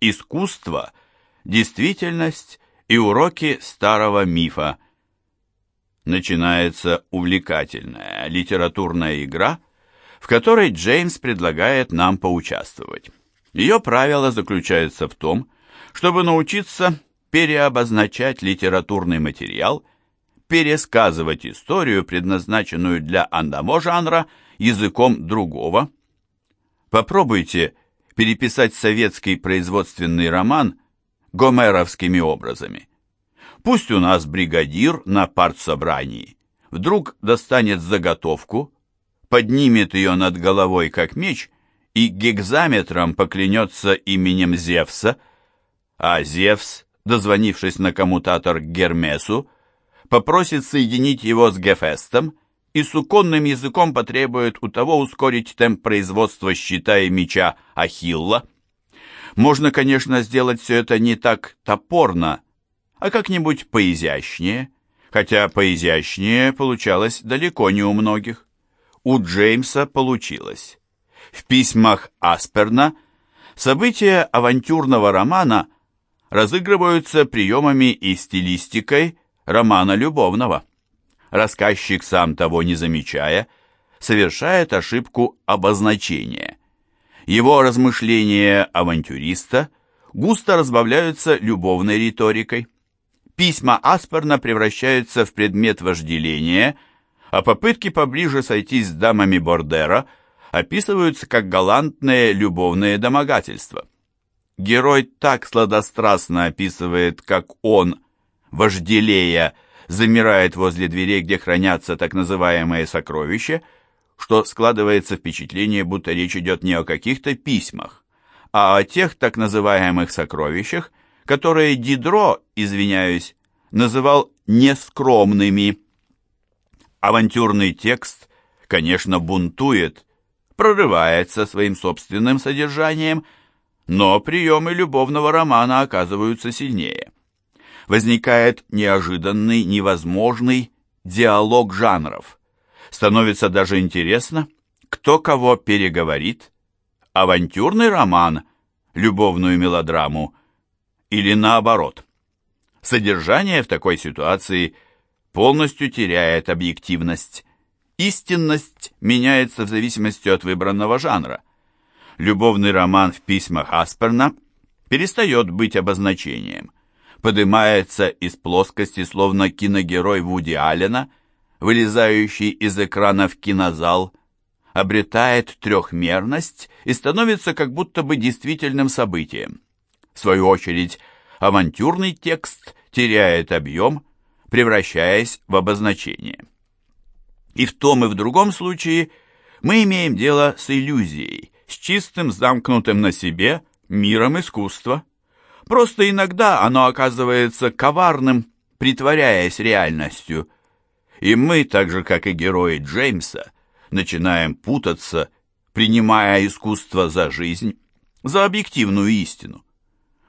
Искусство, действительность и уроки старого мифа. Начинается увлекательная литературная игра, в которой Джеймс предлагает нам поучаствовать. Ее правило заключается в том, чтобы научиться переобозначать литературный материал, пересказывать историю, предназначенную для одного жанра, языком другого. Попробуйте переписать советский производственный роман гомеровскими образами. Пусть у нас бригадир на партсобрании вдруг достанет заготовку, поднимет ее над головой как меч и гекзаметром поклянется именем Зевса, а Зевс, дозвонившись на коммутатор к Гермесу, попросит соединить его с Гефестом и суконным языком потребует у того ускорить темп производства щита и меча Ахилла. Можно, конечно, сделать все это не так топорно, а как-нибудь поизящнее, хотя поизящнее получалось далеко не у многих. У Джеймса получилось. В письмах Асперна события авантюрного романа разыгрываются приемами и стилистикой романа любовного. Рассказчик, сам того не замечая, совершает ошибку обозначения. Его размышления авантюриста густо разбавляются любовной риторикой. Письма Асперна превращаются в предмет вожделения, а попытки поближе сойтись с дамами Бордера – описываются как галантные любовные домогательства. Герой так сладострастно описывает, как он, вожделея, замирает возле дверей, где хранятся так называемые сокровища, что складывается впечатление, будто речь идет не о каких-то письмах, а о тех так называемых сокровищах, которые Дидро, извиняюсь, называл нескромными. Авантюрный текст, конечно, бунтует, прорывается своим собственным содержанием, но приемы любовного романа оказываются сильнее. Возникает неожиданный, невозможный диалог жанров. Становится даже интересно, кто кого переговорит. Авантюрный роман, любовную мелодраму или наоборот. Содержание в такой ситуации полностью теряет объективность. Истинность меняется в зависимости от выбранного жанра. Любовный роман в письмах Асперна перестает быть обозначением, поднимается из плоскости, словно киногерой Вуди Аллена, вылезающий из экрана в кинозал, обретает трехмерность и становится как будто бы действительным событием. В свою очередь, авантюрный текст теряет объем, превращаясь в обозначение. И в том и в другом случае мы имеем дело с иллюзией, с чистым, замкнутым на себе миром искусства. Просто иногда оно оказывается коварным, притворяясь реальностью. И мы, так же как и герои Джеймса, начинаем путаться, принимая искусство за жизнь, за объективную истину.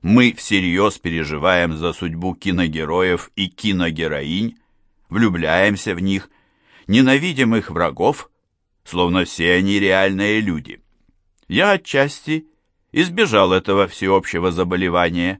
Мы всерьез переживаем за судьбу киногероев и киногероинь, влюбляемся в них ненавидим их врагов, словно все они реальные люди. Я отчасти избежал этого всеобщего заболевания,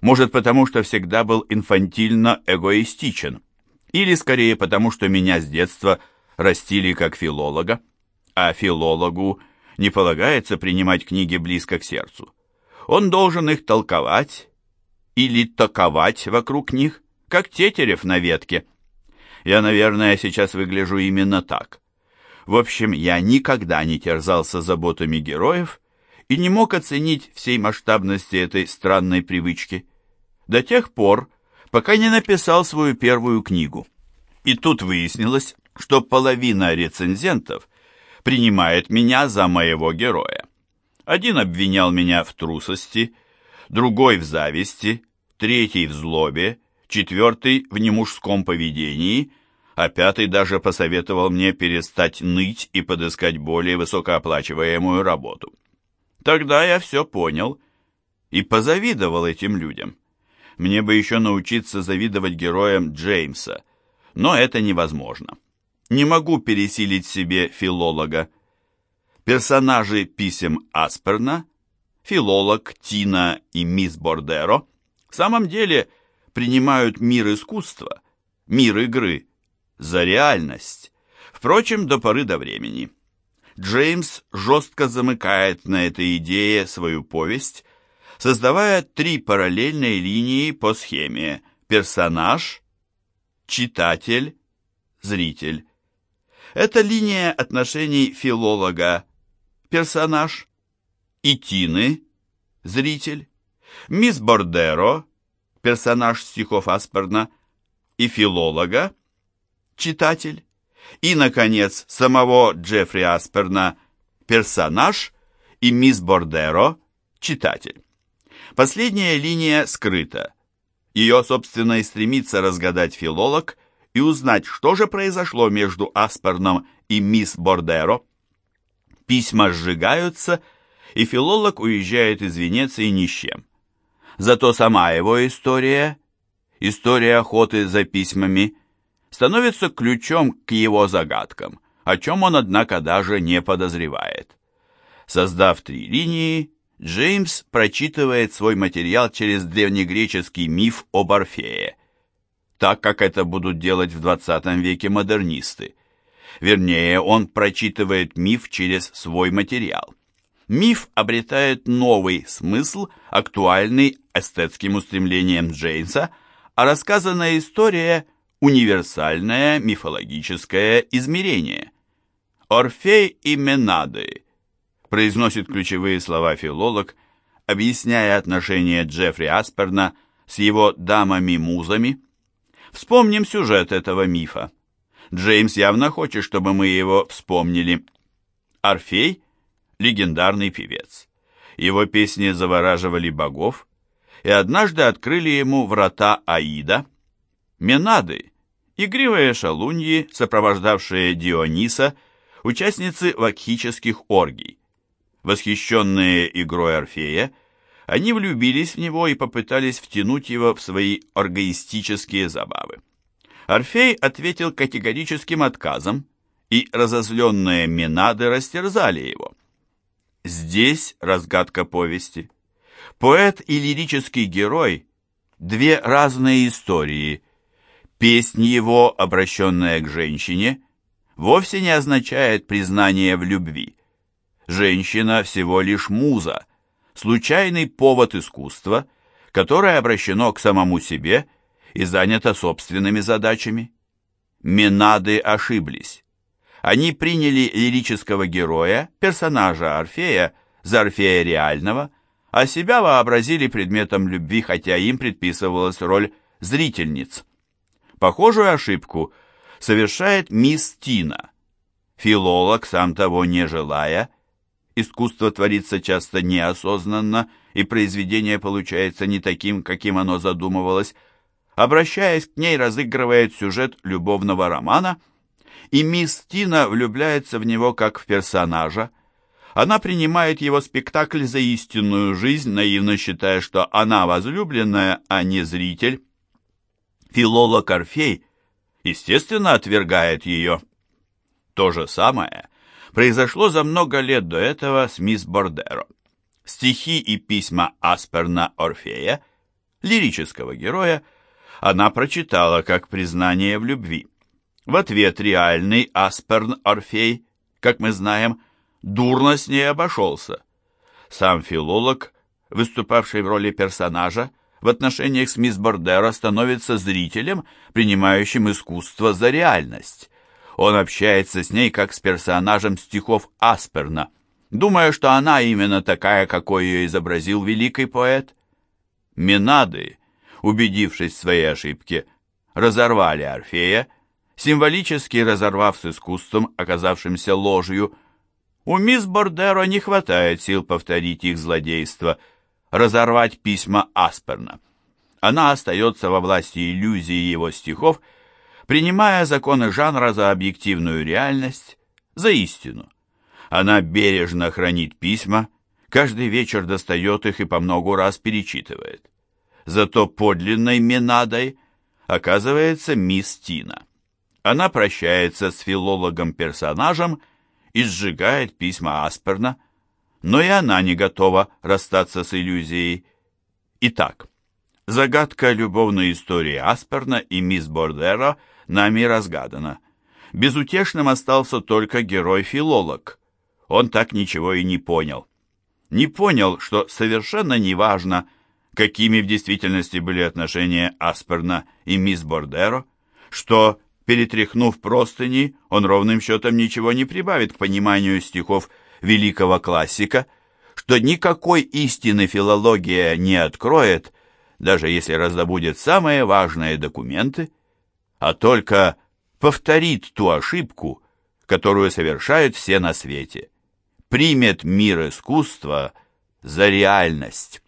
может потому, что всегда был инфантильно эгоистичен, или скорее потому, что меня с детства растили как филолога, а филологу не полагается принимать книги близко к сердцу. Он должен их толковать или токовать вокруг них, как тетерев на ветке – я, наверное, сейчас выгляжу именно так. В общем, я никогда не терзался заботами героев и не мог оценить всей масштабности этой странной привычки. До тех пор, пока не написал свою первую книгу. И тут выяснилось, что половина рецензентов принимает меня за моего героя. Один обвинял меня в трусости, другой в зависти, третий в злобе, четвертый в немужском поведении, а пятый даже посоветовал мне перестать ныть и подыскать более высокооплачиваемую работу. Тогда я все понял и позавидовал этим людям. Мне бы еще научиться завидовать героям Джеймса, но это невозможно. Не могу пересилить себе филолога. Персонажи писем Асперна филолог Тина и мисс Бордеро в самом деле принимают мир искусства, мир игры, за реальность, впрочем, до поры до времени. Джеймс жестко замыкает на этой идее свою повесть, создавая три параллельные линии по схеме. Персонаж, читатель, зритель. Это линия отношений филолога, персонаж, и Тины, зритель, мисс Бордеро, персонаж стихов Асперна, и филолога, читатель, и, наконец, самого Джеффри Асперна, персонаж, и мисс Бордеро, читатель. Последняя линия скрыта. Ее, собственно, и стремится разгадать филолог и узнать, что же произошло между Асперном и мисс Бордеро. Письма сжигаются, и филолог уезжает из Венеции ни с чем. Зато сама его история, история охоты за письмами, становится ключом к его загадкам, о чем он, однако, даже не подозревает. Создав три линии, Джеймс прочитывает свой материал через древнегреческий миф об Орфее, так как это будут делать в 20 веке модернисты. Вернее, он прочитывает миф через свой материал. Миф обретает новый смысл, актуальный эстетским устремлением Джеймса, а рассказанная история – универсальное мифологическое измерение. Орфей и Менады произносит ключевые слова филолог, объясняя отношения Джеффри Асперна с его дамами-музами. Вспомним сюжет этого мифа. Джеймс явно хочет, чтобы мы его вспомнили. Орфей – легендарный певец. Его песни завораживали богов, и однажды открыли ему врата Аида. Менады – игривые шалуньи, сопровождавшие Диониса, участницы вакхических оргий. Восхищенные игрой Орфея, они влюбились в него и попытались втянуть его в свои оргоистические забавы. Орфей ответил категорическим отказом, и разозленные Минады растерзали его. Здесь разгадка повести. Поэт и лирический герой – две разные истории. Песнь его, обращенная к женщине, вовсе не означает признание в любви – Женщина всего лишь муза, случайный повод искусства, которое обращено к самому себе и занято собственными задачами. Менады ошиблись. Они приняли лирического героя, персонажа Орфея, за Орфея реального, а себя вообразили предметом любви, хотя им предписывалась роль зрительниц. Похожую ошибку совершает мисс Тина. Филолог, сам того не желая, искусство творится часто неосознанно, и произведение получается не таким, каким оно задумывалось, обращаясь к ней, разыгрывает сюжет любовного романа, и мисс Тина влюбляется в него как в персонажа. Она принимает его спектакль за истинную жизнь, наивно считая, что она возлюбленная, а не зритель. Филолог Орфей, естественно, отвергает ее. То же самое произошло за много лет до этого с мисс Бордеро. Стихи и письма Асперна Орфея, лирического героя, она прочитала как признание в любви. В ответ реальный Асперн Орфей, как мы знаем, дурно с ней обошелся. Сам филолог, выступавший в роли персонажа, в отношениях с мисс Бордеро становится зрителем, принимающим искусство за реальность. Он общается с ней как с персонажем стихов Асперна, думая, что она именно такая, какой ее изобразил великий поэт. Минады, убедившись в своей ошибке, разорвали Орфея, символически разорвав с искусством, оказавшимся ложью. У мисс Бордеро не хватает сил повторить их злодейство, разорвать письма Асперна. Она остается во власти иллюзии его стихов принимая законы жанра за объективную реальность, за истину. Она бережно хранит письма, каждый вечер достает их и по много раз перечитывает. Зато подлинной Менадой оказывается мисс Тина. Она прощается с филологом-персонажем и сжигает письма Асперна, но и она не готова расстаться с иллюзией. Итак, загадка любовной истории Асперна и мисс Бордеро нами разгадана. Безутешным остался только герой-филолог. Он так ничего и не понял. Не понял, что совершенно неважно, какими в действительности были отношения Асперна и мисс Бордеро, что, перетряхнув простыни, он ровным счетом ничего не прибавит к пониманию стихов великого классика, что никакой истины филология не откроет, даже если раздобудет самые важные документы, а только повторит ту ошибку, которую совершают все на свете, примет мир искусства за реальность.